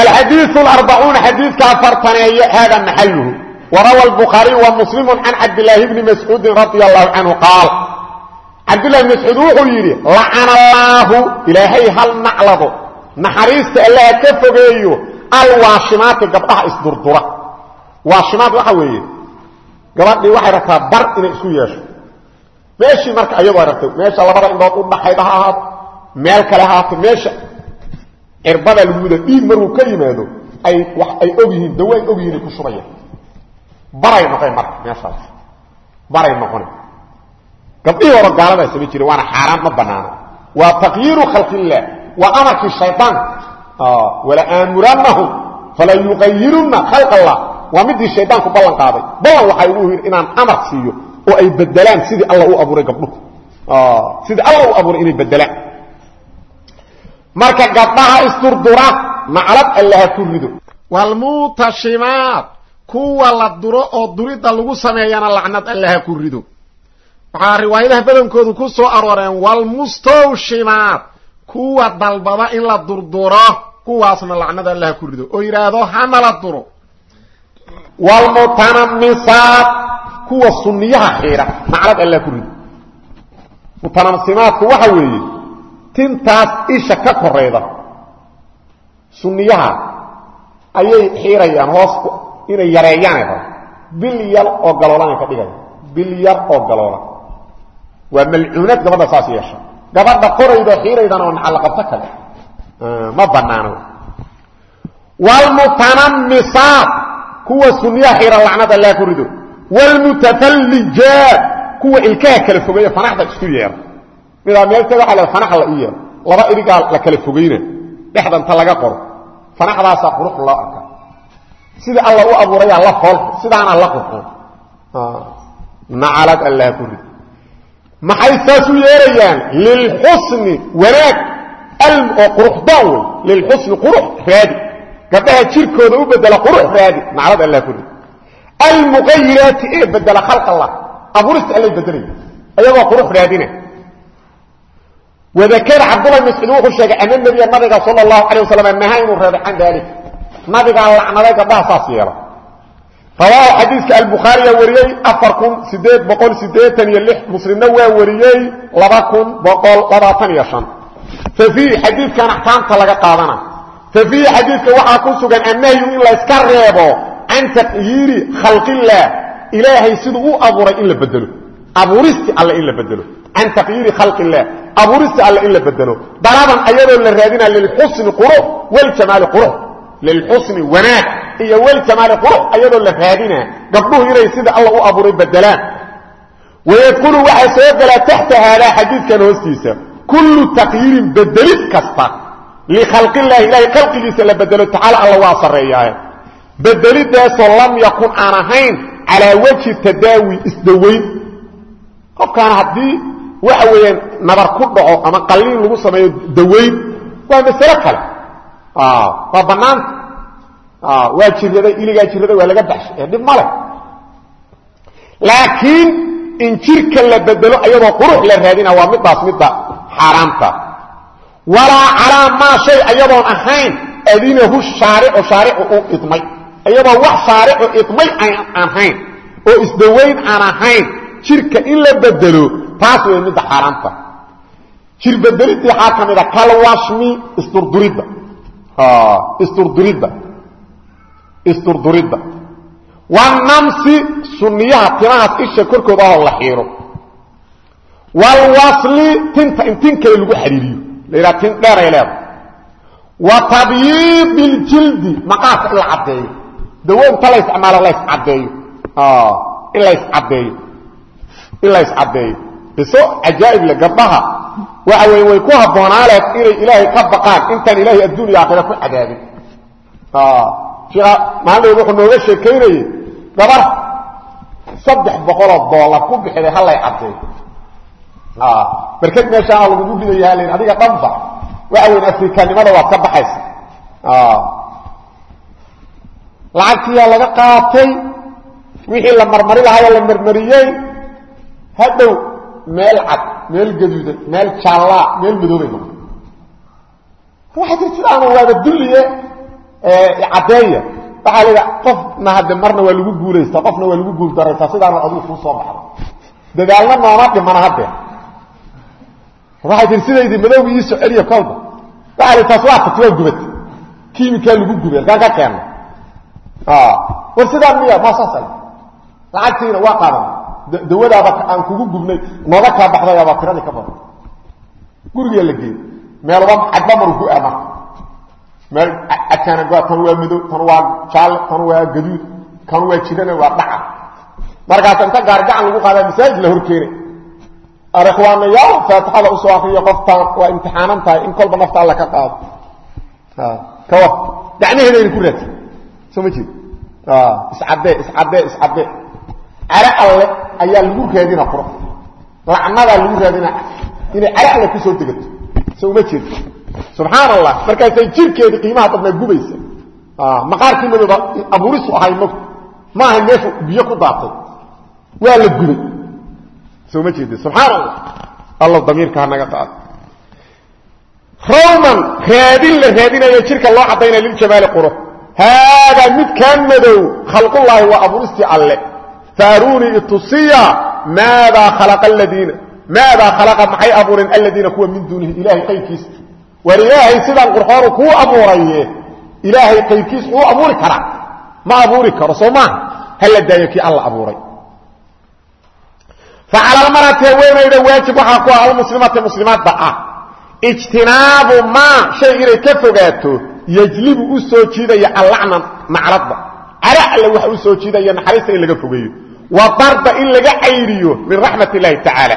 alxadiiu aarbacuuna xadiidka afartaneeye hada warawa lbukhaariy wa muslimu can cabdilaahi bni mascuudin radia allahu canhu qaal cabdillahi bn mascuud wuxuu yidhi lacana allaahu ilaahay hal naclado naxariista allaha ka fogeeyo alwaashimaati gabdhaha isdurdura waashimaad waxa weeye gabadhii waxay rabtaa bar inay isku yeesho meeshii marka iyadoo ay rabtay meesha labada indhood u dhaxayda ha ahaato meel kale ha ahaato meesha cirbada lagu wada dhiig markuu ka yimaado ay wax ay og yihiin dawa ay ku shubayaan. Baray noqon marka meeshaas. Baray noqona gabdhihii hore gaaladaa samayn jire waana xaaraan ma banaano. Waa taqyiiru khalqillaah waa amarkii shayطaan wala aamurannahum fala yuqayirunna khalq allah waa midii shaydaanku ballan qaaday. Ballan waxay ugu yidhi inaan amar siiyo oo ay bedelaan sidii alla u abuuray gabdhuhu. Sidii alla u abuuray inay bedelaan marka gabdhaha isdurdura maclad allaha ku rido. Wlmuutashimaad kuwa la duro oo durida lagu sameeyana lacnad allaha ku rido. Waxaa riwaayadaha badankoodu ku soo arooreen wlmustawshimaad kuwa dalbada in la durduro kuwaasna lacnad allaha ku rido. Oo yidhaahdo hana la duro. Wlmutanamisaad kuwa suniyaha xiidha maclad allaha ku rido. Mutanamsimaadku waxa weeye tintaas isha ka korayda. Suniyaha ayay xiirayaan hoos inay yareeyaan rab bil yar oo galoolanay ka dhigaya bil yar oo galoola waa malcuunad gabadha saas yeesha. Gabadha koraydo xiiraydana oo nacalaqabto kale. Ma banaano wlmutanamisaat kuwa suniyaha xiira lacnada laa ku rido wlmutafallijaat kuwa ilkaha kala fogeeya fanaxda isku yeera midaa meelteeda waa la fanax la ii yeero laba irigaa la kala fogayna. Dhexdanta laga qoro. Fanaxdaasaa qurux loo arka. Sidii alla u abuurayaa la fool sidaana la qurxoon nacalad allah ku rid. Maxay saas u yeerayaan? Lilxusni wanaag. Oo quruxdaan wey lilxusni qurux raadi. Gabdhaha jirkooda u bedela qurux raadi. Naclad allah ku rid. Almuqayiraati ee bedela khalq allah. Abuurista allay bedelaya ayagoo qurux raadina wadakara cabdullah mascuud wuxuu sheegay ana nebiya nabiga sal lahu alay wasalam naha inuu reebay can daalik nabigaa lacnaday gabdhaha saas yeela rawaahu xadiiska albuhaariyaa wariyey afar kun sideed boqol sideetan iyo lix muslimna waa wariyey laba kun boqol labaatan iyo shan fafiihi xadiidkan axkaamta laga qaadana fafiihi xadiidka waxaa ku sugan annahyu in layska reebo can taqyiiri khalqillaah ilaahay siduu u abuuray in la bedelo abuuristi alle in abuurista alle in la bedelo. Dalaban ayadoo la raadina lilxusni qurux waljamaali qurux. Lilxusni wanaag iyo waljamaali qurux ayadoo la raadina gabdhuhu inay sida alla u abuuray bedelaan wayadkulu waxaa soo gelaa taxta haadaa xadiidkan hoostiisa. Kullu taqyiirin bedelid kasta. Likhalqillahi ilahay khalqigiisa la bedelo tacaala alla waa sarreeyaaye. Bedelidaasoo lam yakun aan ahayn calaa wajhi tadaawi isdawayn qofkaan haddii waxa weeyaan nabar ku dhaco ama qalliin lagu sameeyo dawayn waa masalo kale. Waa bannaanta waa jiraday iligaa jiraday waa laga baxshay dhib male laakiin in jirka la bedelo ayadoo qurux la raadina waa midaas midda xaaraamta. Walaa calaa maa shay ayadoon ahayn adinahu shaaricu shaaricu u idmay. Ayadoo wax shaaricu idmay aan ahayn oo isdawayn aan ahayn jirka in la bedelo taas way midda xaaraamta jir bedelidii waxaa ka mid a kalwashmi isturduridda. Isturduridda. Isturduridda. Wanamsi sunniyaha timahaas isha korkooda ahoo la xiiro. Walwasli tinta in lagu xariiriyo la yidhaha tin dheeray leeda wa tabyiidi iljildi maqaarka in la caddeeyo. Dawo inta la isticmaalo la iscaddeeyo in la iscaddeeyo in la iscaddeeyo biso cajaa'ib le gabdhaha waxa weeye way ku habboonaaleed inay ilaahay ka baqaan intaan ilaahay adduuniya aakhira ku cadaabin sheekha maalin wuxuu nooga sheekaynayey gabar saddex boqoloo doolar ku bixiday hallay caddeeyo barked meeshaana lagugu ridaya halayn adiga dhanba. Waxa weyn afrikanimada waad ka baxaysa. Lacagtiyaa laga qaatay wixii la marmari lahaayoo la marmariyey hadhow meel cad meel gaduudan meel jaallaa meel madoobay noqo waxay tir sidaanu waaba dulliye caddeeya waxaa la qofna hadde marna waa lagu guulaysta qofna waa lagu guul daraysaa sidaana adigu kuu soo baxdo. Dadaalna nooma dhimana hadde waxay tii sidaydii madowga ii soo celiya kolba. Waxaa la taas waa fatwaa gubata kiimikaa lagu gubay halkaan ka keenna war sidaan miya maa saasal lacagtiina waa qaadan dawadaaba aan kugu gubnay nooga kaa baxdayaabaa tiradii ka badan. Gurigaa la geeyey. Meelba cadba maru ku ama meel adkaana tan waa madow tan waa jaalle tan waa gaduud kan waa jirana waa dhaca. Markaas inta gaargacan lagu qaadaa masaajid la horkeenay arikhwaanayaal faatixada u soo akriyo qoftaan waa imtixaanan tahay in kolba nafta alla qaado. Kawa gacmaheedayna ku raadsan. Soo ma jeed iscaddee iscaddee iscaddee caro alle ayaa lagu raadina quro lacnadaa lagu raadina inay caro alle ku soo degato. So uma jeedo subxaan allah markaasay jirkeedii qiimaha badnaa gubaysa. Maqaarkii madooba abuurisu ahay mog ma ahay meeshu biyo ku daatay. Waa la gubay. Soo ma jeedi subxaan allah alla damiirka ha naga qaado rawman raadin la raadinayo jirka loo caddaynaya liljamaali quro haadaa midkaan madow khalqullaahi waa abuuristii alle faaruunii itusiya maadaa khalaqa aladiina maadaa khalaqa maxay abuureen aladiina kuwa min duunihi? Ilaahay qayrkiisa war ilaahay sidaan qurxoonu kuu abuuraye ilaahay qayrkiis uu abuuri karaa ma abuuri karo soo maaha hala daayo kii alla abuuray. Facalaalmarati haweenayda waajib waxaa ku ah almuslimati muslimaadda ah. Ijtinaabu maa shay inay ka fogaato yejlibu u soo jiidaya cara alle waxa u soo jiidaya naxariista in laga fogeeyo. Wa darda in laga cayriyo min raxmat illaahi tacaala